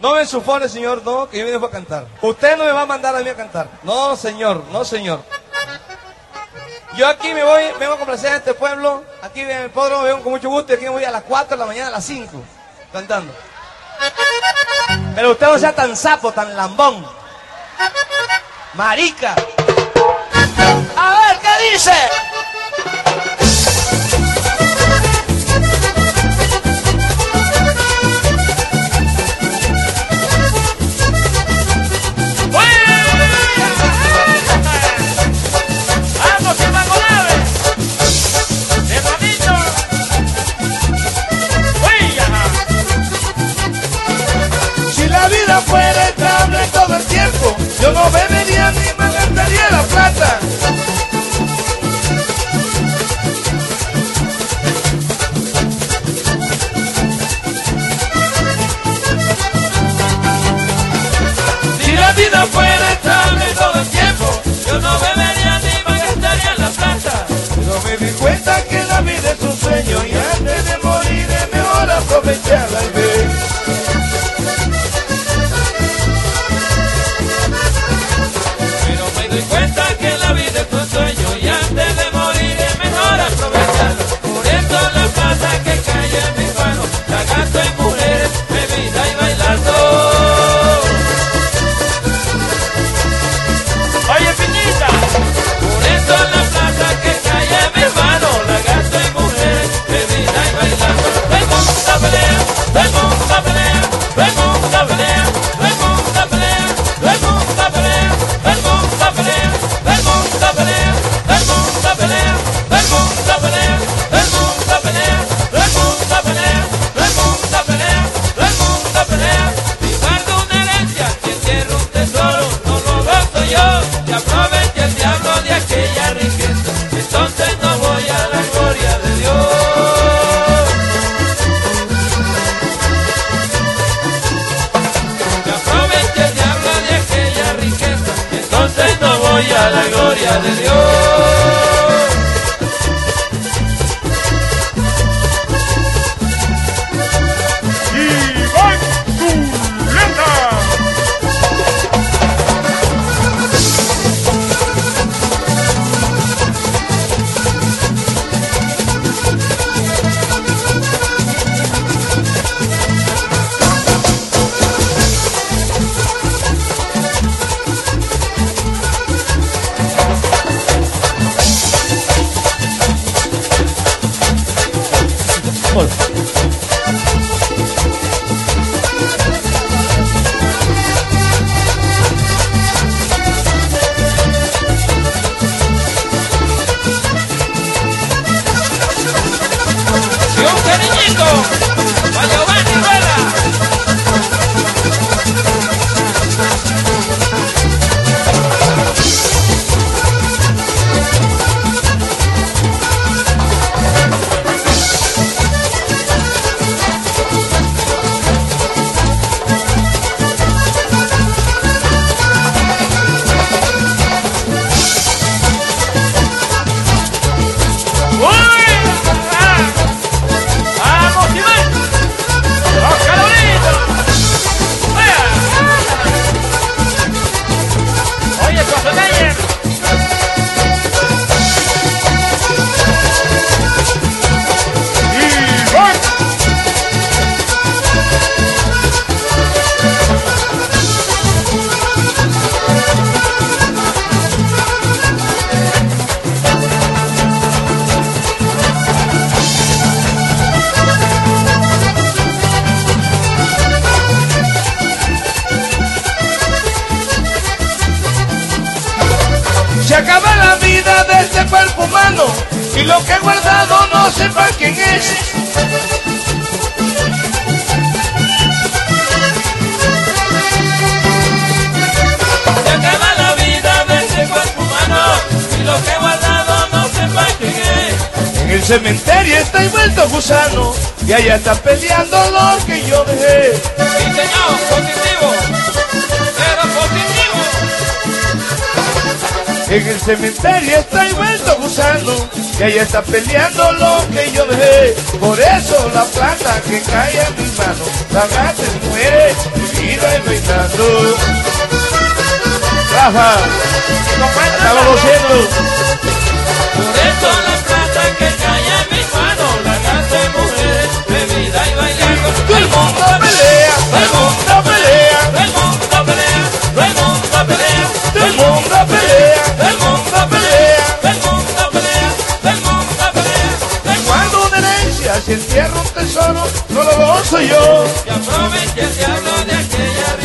No me ensufone, señor, no, que yo vine a cantar. Usted no me va a mandar a mí a cantar. No, señor, no, señor. Yo aquí me voy, vengo a complacer a este pueblo. Aquí en el podro me vengo con mucho gusto y aquí me voy a las 4 de la mañana, a las 5, cantando. Pero usted no sea tan sapo, tan lambón. Marica. A ver, ¿qué dice? tell voy a la gloria de Dios. Cuerpo humano y lo que he guardado no sepa quién es. Se acaba la vida de ese cuerpo humano y lo que he guardado no sepa quién es. En el cementerio está envuelto gusano y allá está peleando lo que yo dejé. Sí, señor, positivo. En el cementerio está envuelto gusano que ella está peleando lo que yo dejé. Por eso la plata que cae en mis manos, la gata se muere, vida y bailando. Rafa, estamos luciendo. Por eso la tesoro, no lo gozo yo. De aquella